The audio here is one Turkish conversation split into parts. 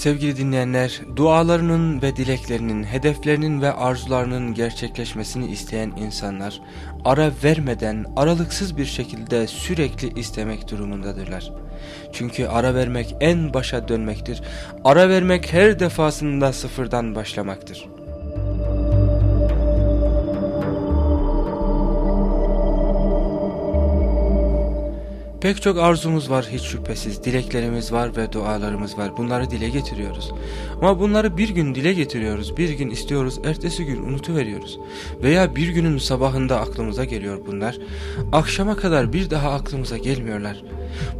Sevgili dinleyenler, dualarının ve dileklerinin, hedeflerinin ve arzularının gerçekleşmesini isteyen insanlar, ara vermeden, aralıksız bir şekilde sürekli istemek durumundadırlar. Çünkü ara vermek en başa dönmektir, ara vermek her defasında sıfırdan başlamaktır. Pek çok arzumuz var hiç şüphesiz, dileklerimiz var ve dualarımız var. Bunları dile getiriyoruz. Ama bunları bir gün dile getiriyoruz, bir gün istiyoruz, ertesi gün unutuveriyoruz. Veya bir günün sabahında aklımıza geliyor bunlar. Akşama kadar bir daha aklımıza gelmiyorlar.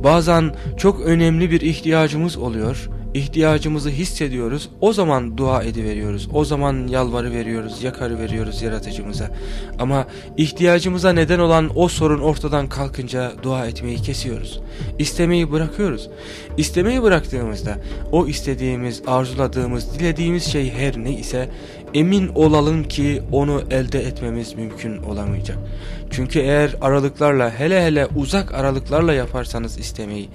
Bazen çok önemli bir ihtiyacımız oluyor ihtiyacımızı hissediyoruz. O zaman dua ediveriyoruz. O zaman yalvarı veriyoruz, yakarı veriyoruz yaratıcımıza. Ama ihtiyacımıza neden olan o sorun ortadan kalkınca dua etmeyi kesiyoruz. İstemeyi bırakıyoruz. İstemeyi bıraktığımızda o istediğimiz, arzuladığımız, dilediğimiz şey her ne ise emin olalım ki onu elde etmemiz mümkün olamayacak. Çünkü eğer aralıklarla hele hele uzak aralıklarla yaparsanız istemeyi,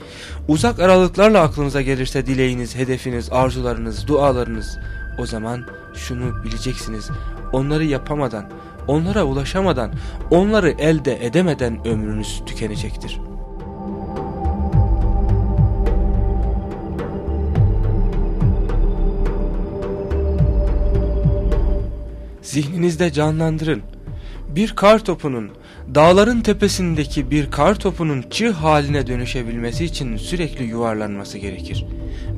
uzak aralıklarla aklınıza gelirse dileğiniz, hedefiniz, arzularınız, dualarınız o zaman şunu bileceksiniz. Onları yapamadan, onlara ulaşamadan, onları elde edemeden ömrünüz tükenecektir. Zihninizde canlandırın. Bir kar topunun dağların tepesindeki bir kar topunun çığ haline dönüşebilmesi için sürekli yuvarlanması gerekir.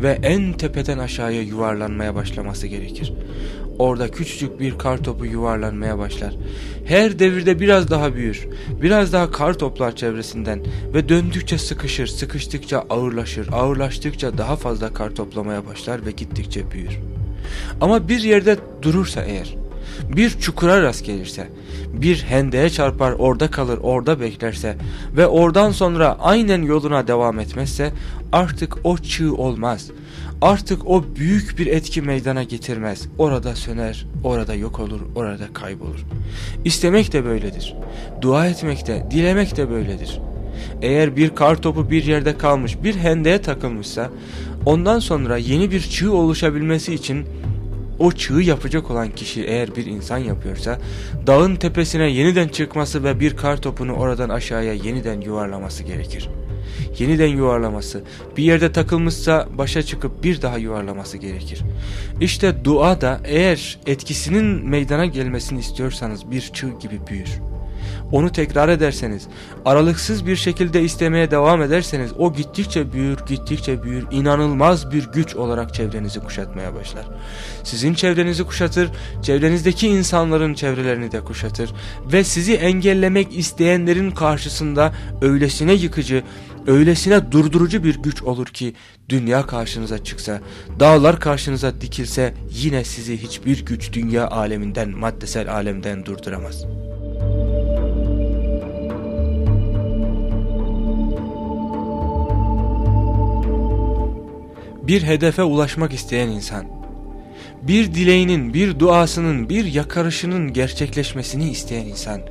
Ve en tepeden aşağıya yuvarlanmaya başlaması gerekir. Orada küçücük bir kar topu yuvarlanmaya başlar. Her devirde biraz daha büyür. Biraz daha kar toplar çevresinden ve döndükçe sıkışır, sıkıştıkça ağırlaşır, ağırlaştıkça daha fazla kar toplamaya başlar ve gittikçe büyür. Ama bir yerde durursa eğer bir çukura rast gelirse, bir hendeğe çarpar orada kalır orada beklerse ve oradan sonra aynen yoluna devam etmezse artık o çığ olmaz. Artık o büyük bir etki meydana getirmez. Orada söner, orada yok olur, orada kaybolur. İstemek de böyledir. Dua etmek de, dilemek de böyledir. Eğer bir kar topu bir yerde kalmış, bir hendeğe takılmışsa, ondan sonra yeni bir çığ oluşabilmesi için o çığı yapacak olan kişi eğer bir insan yapıyorsa dağın tepesine yeniden çıkması ve bir kar topunu oradan aşağıya yeniden yuvarlaması gerekir. Yeniden yuvarlaması, bir yerde takılmışsa başa çıkıp bir daha yuvarlaması gerekir. İşte dua da eğer etkisinin meydana gelmesini istiyorsanız bir çığ gibi büyür. Onu tekrar ederseniz, aralıksız bir şekilde istemeye devam ederseniz o gittikçe büyür, gittikçe büyür, inanılmaz bir güç olarak çevrenizi kuşatmaya başlar. Sizin çevrenizi kuşatır, çevrenizdeki insanların çevrelerini de kuşatır ve sizi engellemek isteyenlerin karşısında öylesine yıkıcı, öylesine durdurucu bir güç olur ki dünya karşınıza çıksa, dağlar karşınıza dikilse yine sizi hiçbir güç dünya aleminden, maddesel alemden durduramaz.'' Bir hedefe ulaşmak isteyen insan, bir dileğinin, bir duasının, bir yakarışının gerçekleşmesini isteyen insan,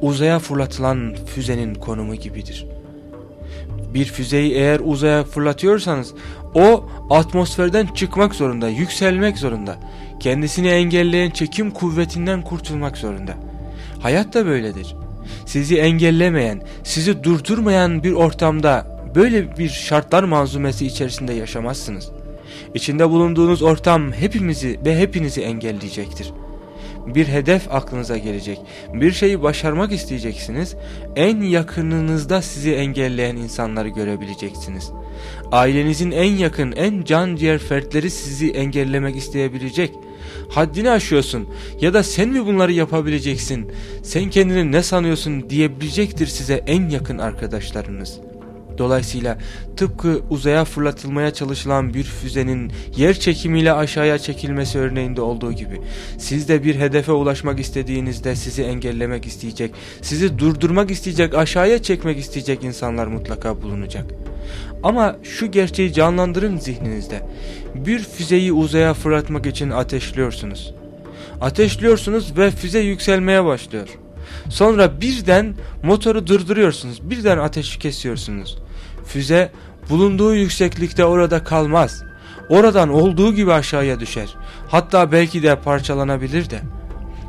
uzaya fırlatılan füzenin konumu gibidir. Bir füzeyi eğer uzaya fırlatıyorsanız, o atmosferden çıkmak zorunda, yükselmek zorunda, kendisini engelleyen çekim kuvvetinden kurtulmak zorunda. Hayat da böyledir. Sizi engellemeyen, sizi durdurmayan bir ortamda böyle bir şartlar manzumesi içerisinde yaşamazsınız. İçinde bulunduğunuz ortam hepimizi ve hepinizi engelleyecektir. Bir hedef aklınıza gelecek. Bir şeyi başarmak isteyeceksiniz. En yakınınızda sizi engelleyen insanları görebileceksiniz. Ailenizin en yakın, en can ciğer fertleri sizi engellemek isteyebilecek. Haddini aşıyorsun ya da sen mi bunları yapabileceksin, sen kendini ne sanıyorsun diyebilecektir size en yakın arkadaşlarınız.'' Dolayısıyla tıpkı uzaya fırlatılmaya çalışılan bir füzenin yer çekimiyle aşağıya çekilmesi örneğinde olduğu gibi siz de bir hedefe ulaşmak istediğinizde sizi engellemek isteyecek, sizi durdurmak isteyecek, aşağıya çekmek isteyecek insanlar mutlaka bulunacak. Ama şu gerçeği canlandırın zihninizde. Bir füzeyi uzaya fırlatmak için ateşliyorsunuz. Ateşliyorsunuz ve füze yükselmeye başlıyor. Sonra birden motoru durduruyorsunuz. Birden ateşi kesiyorsunuz. Füze bulunduğu yükseklikte orada kalmaz. oradan olduğu gibi aşağıya düşer. Hatta belki de parçalanabilir de.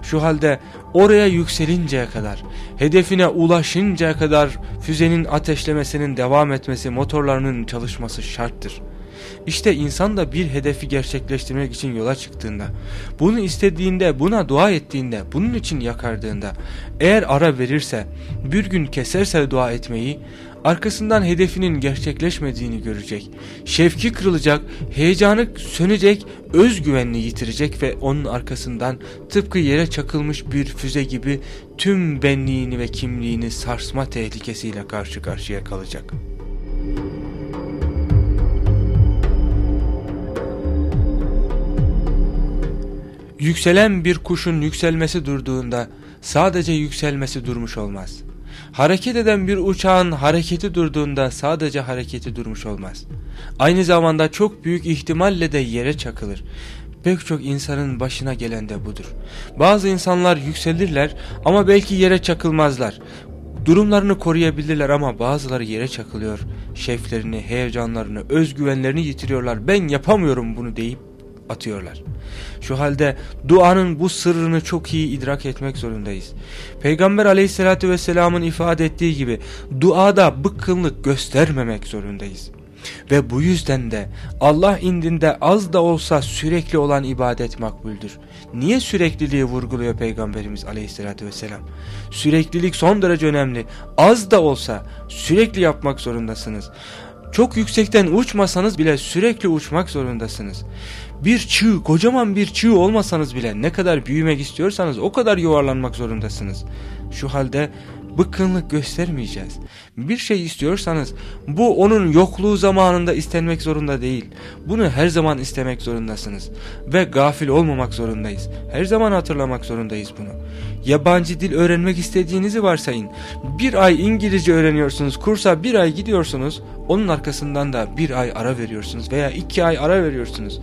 Şu halde oraya yükselinceye kadar, hedefine ulaşıncaya kadar füzenin ateşlemesinin devam etmesi, motorlarının çalışması şarttır. İşte insan da bir hedefi gerçekleştirmek için yola çıktığında, bunu istediğinde, buna dua ettiğinde, bunun için yakardığında, eğer ara verirse, bir gün keserse dua etmeyi, arkasından hedefinin gerçekleşmediğini görecek. Şevki kırılacak, heyecanı sönecek, özgüvenini yitirecek ve onun arkasından tıpkı yere çakılmış bir füze gibi tüm benliğini ve kimliğini sarsma tehlikesiyle karşı karşıya kalacak.'' Yükselen bir kuşun yükselmesi durduğunda sadece yükselmesi durmuş olmaz. Hareket eden bir uçağın hareketi durduğunda sadece hareketi durmuş olmaz. Aynı zamanda çok büyük ihtimalle de yere çakılır. Pek çok insanın başına gelen de budur. Bazı insanlar yükselirler ama belki yere çakılmazlar. Durumlarını koruyabilirler ama bazıları yere çakılıyor. Şeflerini, heyecanlarını, özgüvenlerini yitiriyorlar. Ben yapamıyorum bunu deyip atıyorlar. Şu halde duanın bu sırrını çok iyi idrak etmek zorundayız. Peygamber aleyhissalatü vesselamın ifade ettiği gibi duada bıkkınlık göstermemek zorundayız. Ve bu yüzden de Allah indinde az da olsa sürekli olan ibadet makbuldür. Niye sürekliliği vurguluyor Peygamberimiz aleyhissalatü vesselam? Süreklilik son derece önemli. Az da olsa sürekli yapmak zorundasınız. Çok yüksekten uçmasanız bile sürekli uçmak zorundasınız. Bir çığ, kocaman bir çığ olmasanız bile ne kadar büyümek istiyorsanız o kadar yuvarlanmak zorundasınız. Şu halde bıkkınlık göstermeyeceğiz. Bir şey istiyorsanız bu onun yokluğu zamanında istenmek zorunda değil. Bunu her zaman istemek zorundasınız. Ve gafil olmamak zorundayız. Her zaman hatırlamak zorundayız bunu. Yabancı dil öğrenmek istediğinizi varsayın. Bir ay İngilizce öğreniyorsunuz. Kursa bir ay gidiyorsunuz. Onun arkasından da bir ay ara veriyorsunuz veya iki ay ara veriyorsunuz.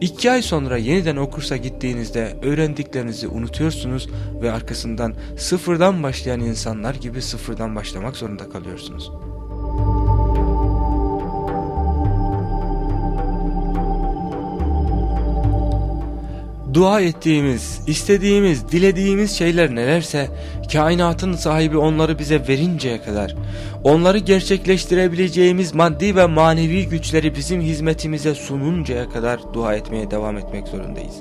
İki ay sonra yeniden o kursa gittiğinizde öğrendiklerinizi unutuyorsunuz ve arkasından sıfırdan başlayan insanlar gibi sıfırdan başlamak zorunda kalıyorsunuz. Dua ettiğimiz, istediğimiz, dilediğimiz şeyler nelerse kainatın sahibi onları bize verinceye kadar onları gerçekleştirebileceğimiz maddi ve manevi güçleri bizim hizmetimize sununcaya kadar dua etmeye devam etmek zorundayız.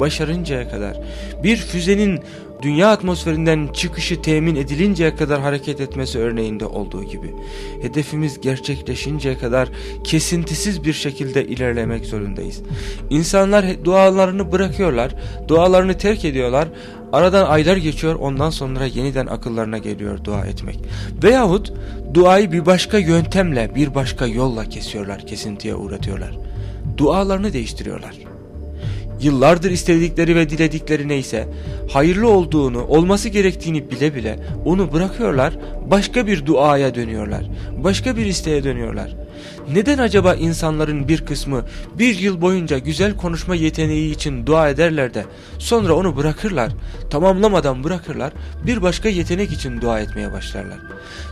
Başarıncaya kadar bir füzenin dünya atmosferinden çıkışı temin edilinceye kadar hareket etmesi örneğinde olduğu gibi hedefimiz gerçekleşinceye kadar kesintisiz bir şekilde ilerlemek zorundayız. İnsanlar dualarını bırakıyorlar, dualarını terk ediyorlar. Aradan aylar geçiyor ondan sonra yeniden akıllarına geliyor dua etmek. Veyahut duayı bir başka yöntemle bir başka yolla kesiyorlar, kesintiye uğratıyorlar. Dualarını değiştiriyorlar yıllardır istedikleri ve diledikleri neyse hayırlı olduğunu, olması gerektiğini bile bile onu bırakıyorlar, başka bir duaya dönüyorlar, başka bir isteğe dönüyorlar. Neden acaba insanların bir kısmı bir yıl boyunca güzel konuşma yeteneği için dua ederler de sonra onu bırakırlar, tamamlamadan bırakırlar, bir başka yetenek için dua etmeye başlarlar.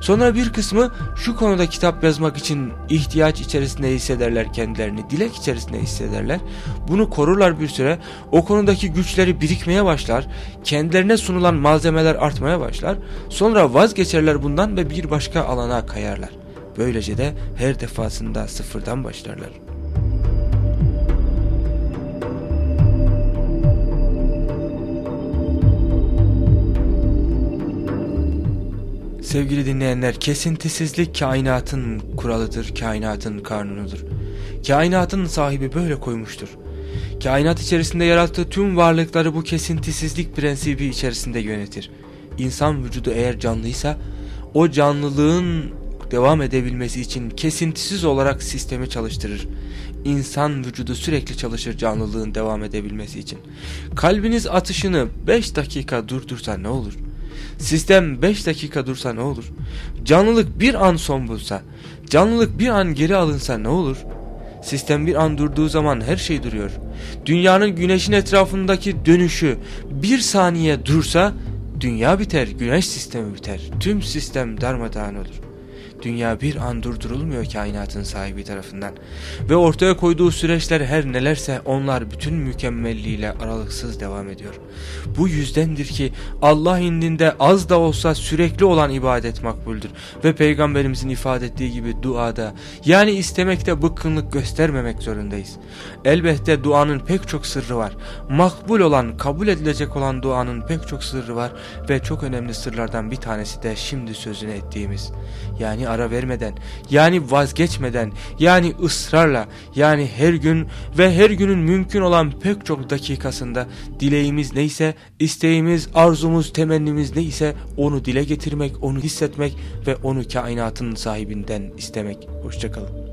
Sonra bir kısmı şu konuda kitap yazmak için ihtiyaç içerisinde hissederler kendilerini, dilek içerisinde hissederler. Bunu korurlar bir süre, o konudaki güçleri birikmeye başlar, kendilerine sunulan malzemeler artmaya başlar, sonra vazgeçerler bundan ve bir başka alana kayarlar. Böylece de her defasında sıfırdan başlarlar. Sevgili dinleyenler, kesintisizlik kainatın kuralıdır, kainatın kanunudur. Kainatın sahibi böyle koymuştur. Kainat içerisinde yarattığı tüm varlıkları bu kesintisizlik prensibi içerisinde yönetir. İnsan vücudu eğer canlıysa, o canlılığın devam edebilmesi için kesintisiz olarak sistemi çalıştırır. İnsan vücudu sürekli çalışır canlılığın devam edebilmesi için. Kalbiniz atışını 5 dakika durdursa ne olur? Sistem 5 dakika dursa ne olur? Canlılık bir an son bulsa, canlılık bir an geri alınsa ne olur? Sistem bir an durduğu zaman her şey duruyor. Dünyanın güneşin etrafındaki dönüşü bir saniye dursa dünya biter, güneş sistemi biter. Tüm sistem darmadağın olur. Dünya bir an durdurulmuyor kainatın sahibi tarafından. Ve ortaya koyduğu süreçler her nelerse onlar bütün mükemmelliğiyle aralıksız devam ediyor. Bu yüzdendir ki Allah indinde az da olsa sürekli olan ibadet makbuldür. Ve peygamberimizin ifade ettiği gibi duada yani istemekte bıkkınlık göstermemek zorundayız. Elbette duanın pek çok sırrı var. Makbul olan, kabul edilecek olan duanın pek çok sırrı var ve çok önemli sırlardan bir tanesi de şimdi sözünü ettiğimiz. Ara vermeden, yani vazgeçmeden, yani ısrarla, yani her gün ve her günün mümkün olan pek çok dakikasında dileğimiz neyse, isteğimiz, arzumuz, temennimiz neyse onu dile getirmek, onu hissetmek ve onu kainatın sahibinden istemek. Hoşçakalın.